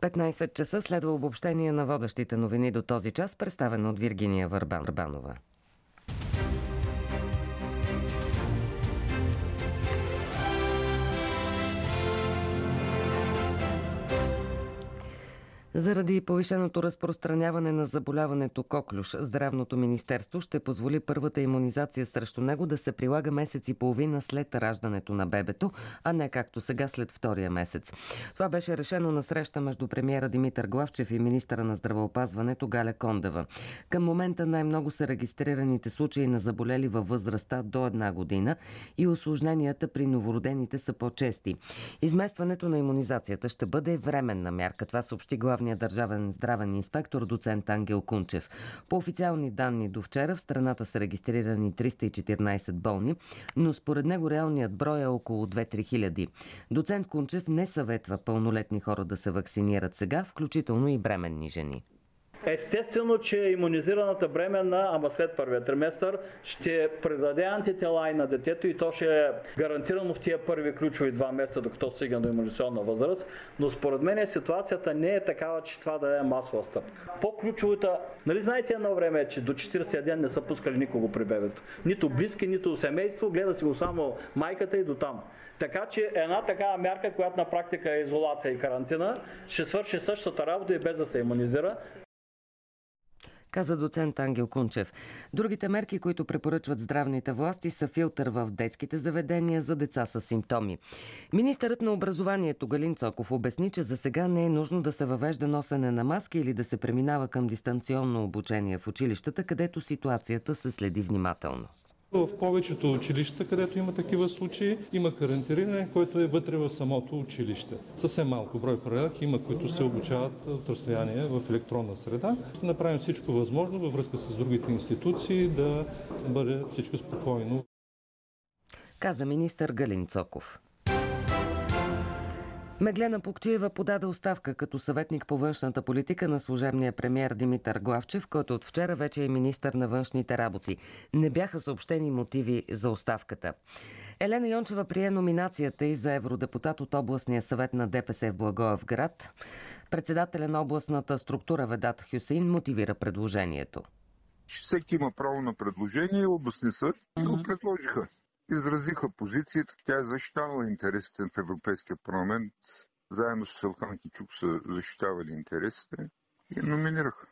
15 часа следва обобщение на водещите новини до този час, представено от Виргиния Върбанова. Заради повишеното разпространяване на заболяването коклюш, Здравното министерство ще позволи първата иммунизация срещу него да се прилага месец и половина след раждането на бебето, а не както сега след втория месец. Това беше решено на среща между премиера Димитър Главчев и министра на здравеопазването Галя Кондева. Към момента най-много са регистрираните случаи на заболели във възрастта до една година и осложненията при новородените са по-чести. Изместването на иммунизацията ще бъде временна мярка. Това съобщи главния главния държавен здравен инспектор доцент Ангел Кунчев. По официални данни до вчера в страната са регистрирани 314 болни, но според него реалният брой е около 2-3 хиляди. Доцент Кунчев не съветва пълнолетни хора да се вакцинират сега, включително и бременни жени. Естествено, че иммунизираната бременна, ама след първия триместър, ще предаде антитела и на детето и то ще е гарантирано в тия първи ключови два месеца, докато стигне до иммунизационна възраст. Но според мен ситуацията не е такава, че това да е масова стъпка. По-ключовата, нали знаете едно време, че до 40 ден не са пускали никого при бебето. Нито близки, нито семейство, гледа си го само майката и до там. Така че една такава мярка, която на практика е изолация и карантина, ще свърши същата работа и без да се иммунизира каза доцент Ангел Кунчев. Другите мерки, които препоръчват здравните власти са филтър в детските заведения за деца с симптоми. Министърът на образованието Галин Цоков обясни, че за сега не е нужно да се въвежда носене на маски или да се преминава към дистанционно обучение в училищата, където ситуацията се следи внимателно. В повечето училища, където има такива случаи, има карантиниране, което е вътре в самото училище. Съвсем малко брой проверки има, които се обучават от разстояние в електронна среда. Ще направим всичко възможно във връзка с другите институции да бъде всичко спокойно. Каза министър Галин Цоков. Меглена Пукчиева подаде оставка като съветник по външната политика на служебния премьер Димитър Главчев, който от вчера вече е министър на външните работи. Не бяха съобщени мотиви за оставката. Елена Йончева прие номинацията и за евродепутат от областния съвет на ДПС в Благоевград. Председателя на областната структура Ведат Хюсейн мотивира предложението. Всеки има право на предложение, областни съд го предложиха изразиха позицията. Тя е защитавала интересите в Европейския парламент. Заедно с Елхан Кичук са защитавали интересите и номинираха.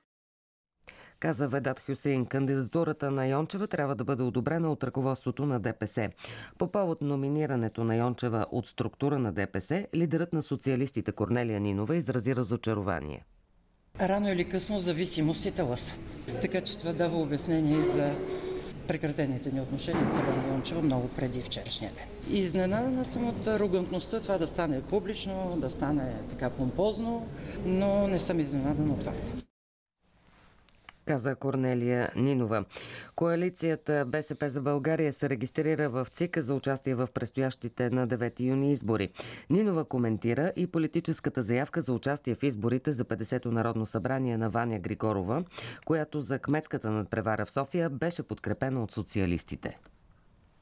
Каза Ведат Хюсейн, кандидатурата на Йончева трябва да бъде одобрена от ръководството на ДПС. По повод номинирането на Йончева от структура на ДПС, лидерът на социалистите Корнелия Нинова изрази разочарование. Рано или късно зависимостите лъсват. Така че това дава обяснение за прекратените ни отношения с Елена Йончева много преди вчерашния ден. Изненадана съм от арогантността това да стане публично, да стане така помпозно, но не съм изненадана от факта каза Корнелия Нинова. Коалицията БСП за България се регистрира в ЦИКа за участие в предстоящите на 9 юни избори. Нинова коментира и политическата заявка за участие в изборите за 50-то Народно събрание на Ваня Григорова, която за кметската надпревара в София беше подкрепена от социалистите.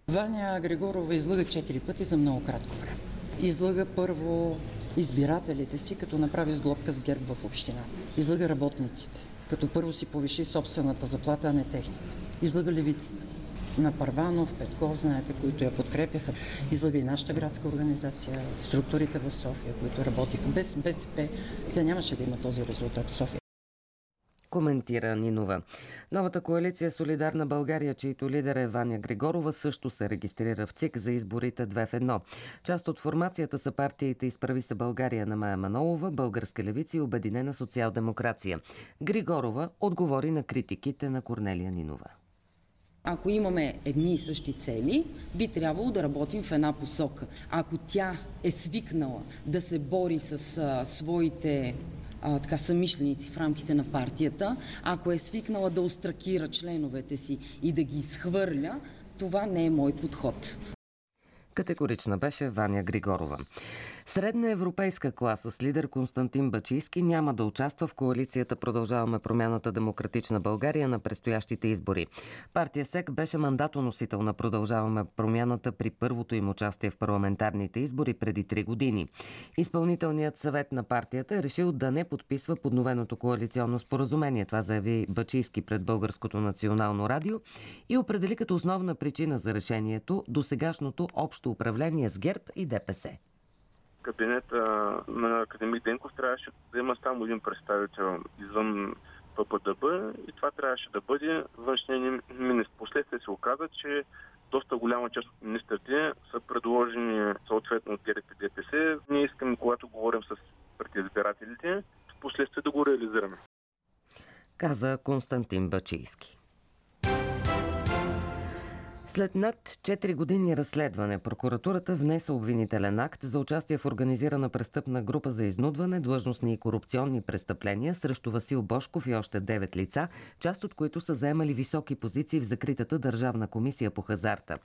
Ваня Григорова излъга 4 пъти за много кратко време. Излъга първо избирателите си, като направи сглобка с герб в общината. Излъга работниците като първо си повиши собствената заплата, а не техните. Излага левицата. На Парванов, Петков, знаете, които я подкрепяха. Излага и нашата градска организация, структурите в София, които работиха. Без БСП тя нямаше да има този резултат в София коментира Нинова. Новата коалиция Солидарна България, чийто лидер е Ваня Григорова, също се регистрира в ЦИК за изборите 2 в 1. Част от формацията са партиите Изправи се България на Майя Манолова, Българска левици и Обединена социал-демокрация. Григорова отговори на критиките на Корнелия Нинова. Ако имаме едни и същи цели, би трябвало да работим в една посока. Ако тя е свикнала да се бори с а, своите а, така, самишленици в рамките на партията, ако е свикнала да остракира членовете си и да ги изхвърля, това не е мой подход. Категорична беше Ваня Григорова. Средна европейска класа с лидер Константин Бачийски няма да участва в коалицията Продължаваме промяната Демократична България на предстоящите избори. Партия СЕК беше мандатоносител на Продължаваме промяната при първото им участие в парламентарните избори преди три години. Изпълнителният съвет на партията е решил да не подписва подновеното коалиционно споразумение. Това заяви Бачийски пред Българското национално радио и определи като основна причина за решението до сегашното общо управление с ГЕРБ и ДПС кабинета на академик Денков трябваше да има само един представител извън ППДБ и това трябваше да бъде външния министр. Последствие се оказа, че доста голяма част от министрите са предложени съответно от ГЕРБ и ДПС. Ние искаме, когато говорим с пред избирателите, в последствие да го реализираме. Каза Константин Бачийски. След над 4 години разследване, прокуратурата внесе обвинителен акт за участие в организирана престъпна група за изнудване, длъжностни и корупционни престъпления срещу Васил Бошков и още 9 лица, част от които са заемали високи позиции в закритата Държавна комисия по хазарта.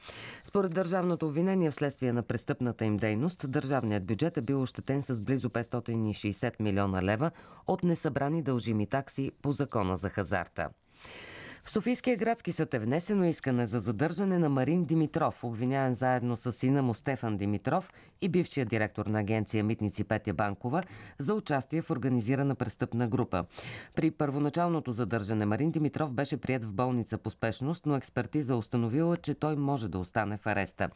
Според държавното обвинение вследствие на престъпната им дейност, държавният бюджет е бил ощетен с близо 560 милиона лева от несъбрани дължими такси по закона за хазарта. В Софийския градски съд е внесено искане за задържане на Марин Димитров, обвиняен заедно с сина му Стефан Димитров и бившия директор на агенция Митници Петя Банкова за участие в организирана престъпна група. При първоначалното задържане Марин Димитров беше прият в болница по спешност, но експертиза установила, че той може да остане в ареста.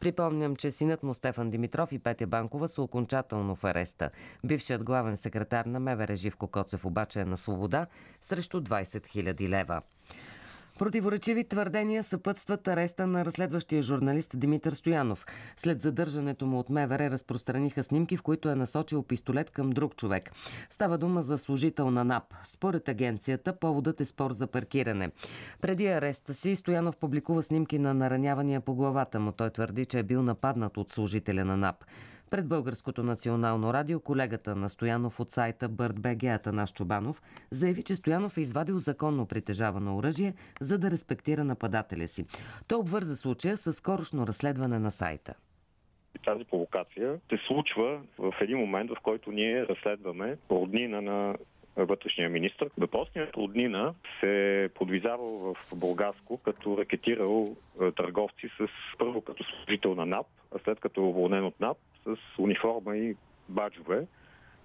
Припомням, че синът му Стефан Димитров и Петя Банкова са окончателно в ареста. Бившият главен секретар на МВР Живко Коцев обаче е на свобода срещу 20 000 лева. Противоречиви твърдения съпътстват ареста на разследващия журналист Димитър Стоянов. След задържането му от МВР разпространиха снимки, в които е насочил пистолет към друг човек. Става дума за служител на НАП. Според агенцията, поводът е спор за паркиране. Преди ареста си Стоянов публикува снимки на наранявания по главата му. Той твърди, че е бил нападнат от служителя на НАП. Пред Българското национално радио колегата на Стоянов от сайта БГ Атанас Чубанов заяви, че Стоянов е извадил законно притежавано оръжие, за да респектира нападателя си. Той обвърза случая с скорошно разследване на сайта тази провокация се случва в един момент, в който ние разследваме роднина на вътрешния министр. Въпросният роднина се подвизавал в Българско, като ракетирал търговци с първо като служител на НАП, а след като е уволнен от НАП с униформа и баджове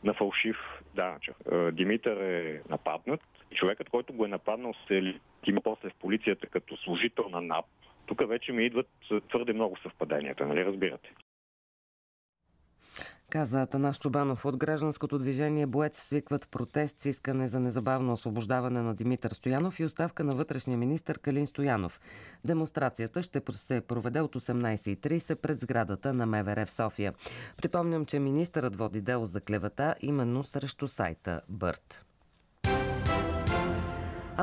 на фалшив данъчък. Димитър е нападнат. Човекът, който го е нападнал, се има после в полицията като служител на НАП. Тук вече ми идват твърде много съвпаденията, нали разбирате? Каза Атанас Чубанов. От гражданското движение Боец свикват протест с искане за незабавно освобождаване на Димитър Стоянов и оставка на вътрешния министр Калин Стоянов. Демонстрацията ще се проведе от 18.30 пред сградата на МВР в София. Припомням, че министърът води дело за клевата именно срещу сайта Бърт.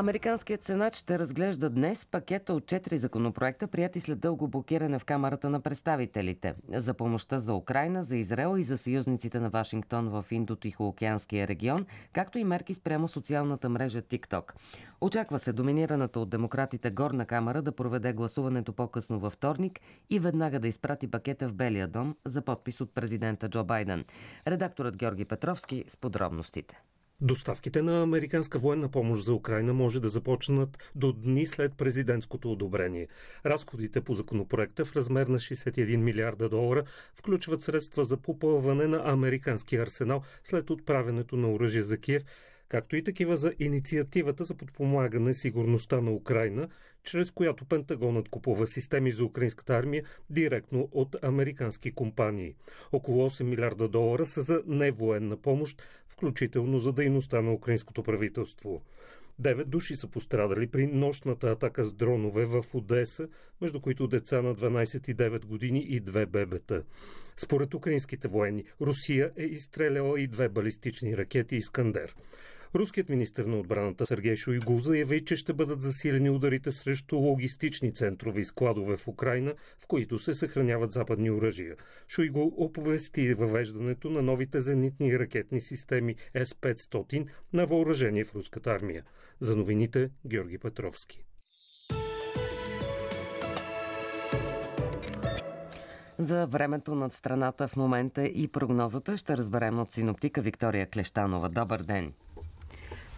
Американският сенат ще разглежда днес пакета от четири законопроекта, прияти след дълго блокиране в Камерата на представителите. За помощта за Украина, за Израел и за съюзниците на Вашингтон в Индо-Тихоокеанския регион, както и мерки спрямо социалната мрежа TikTok. Очаква се доминираната от демократите Горна камера да проведе гласуването по-късно във вторник и веднага да изпрати пакета в Белия дом за подпис от президента Джо Байден. Редакторът Георги Петровски с подробностите. Доставките на американска военна помощ за Украина може да започнат до дни след президентското одобрение. Разходите по законопроекта в размер на 61 милиарда долара включват средства за попълване на американския арсенал след отправянето на оръжие за Киев, както и такива за инициативата за подпомагане сигурността на Украина, чрез която Пентагонът купува системи за украинската армия директно от американски компании. Около 8 милиарда долара са за невоенна помощ, включително за дейността на украинското правителство. Девет души са пострадали при нощната атака с дронове в Одеса, между които деца на 12 и 9 години и две бебета. Според украинските военни, Русия е изстреляла и две балистични ракети Искандер. Руският министр на отбраната Сергей Шойгу заяви, че ще бъдат засилени ударите срещу логистични центрове и складове в Украина, в които се съхраняват западни оръжия. Шойгу оповести въвеждането на новите зенитни ракетни системи С-500 на въоръжение в руската армия. За новините Георги Петровски. За времето над страната в момента и прогнозата ще разберем от синоптика Виктория Клещанова. Добър ден!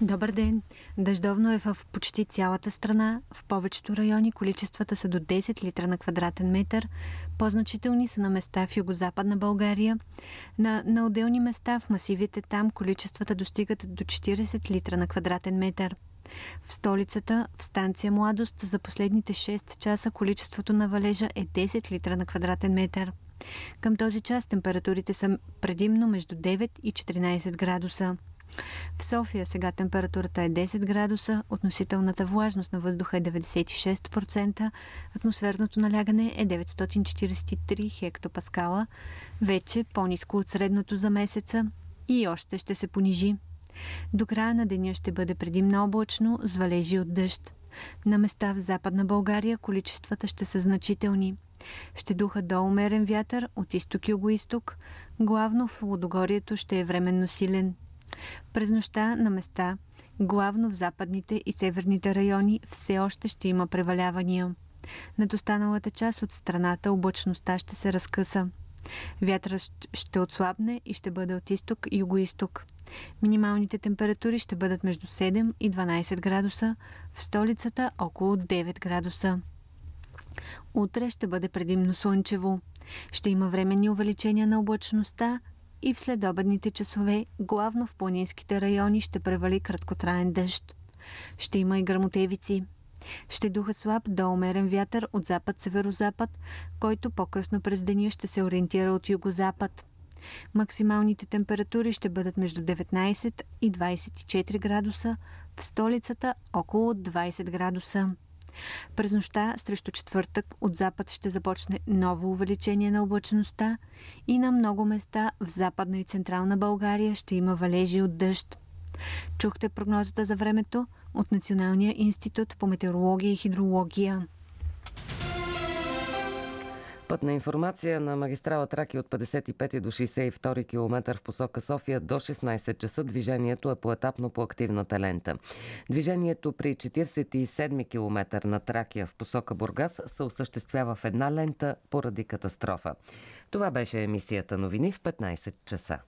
Добър ден! Дъждовно е в почти цялата страна. В повечето райони количествата са до 10 литра на квадратен метър. По-значителни са на места в югозападна България. На, на отделни места в масивите там количествата достигат до 40 литра на квадратен метър. В столицата, в станция Младост, за последните 6 часа количеството на валежа е 10 литра на квадратен метър. Към този час температурите са предимно между 9 и 14 градуса. В София сега температурата е 10 градуса, относителната влажност на въздуха е 96%, атмосферното налягане е 943 хектопаскала, вече по-низко от средното за месеца и още ще се понижи. До края на деня ще бъде предимно облачно, с валежи от дъжд. На места в Западна България количествата ще са значителни. Ще духа до умерен вятър от изток и юго-исток. Главно в Лодогорието ще е временно силен. През нощта на места, главно в западните и северните райони, все още ще има превалявания. Над останалата част от страната облачността ще се разкъса. Вятърът ще отслабне и ще бъде от изток и юго-исток. Минималните температури ще бъдат между 7 и 12 градуса, в столицата около 9 градуса. Утре ще бъде предимно слънчево. Ще има временни увеличения на облачността и в следобедните часове, главно в планинските райони, ще превали краткотраен дъжд. Ще има и грамотевици. Ще духа слаб до умерен вятър от запад-северозапад, който по-късно през деня ще се ориентира от югозапад. Максималните температури ще бъдат между 19 и 24 градуса, в столицата около 20 градуса. През нощта срещу четвъртък от запад ще започне ново увеличение на облачността и на много места в западна и централна България ще има валежи от дъжд. Чухте прогнозата за времето от Националния институт по метеорология и хидрология. Пътна информация на магистрала Траки от 55 до 62 км в посока София до 16 часа. Движението е поетапно по активната лента. Движението при 47 км на Тракия в посока Бургас се осъществява в една лента поради катастрофа. Това беше емисията новини в 15 часа.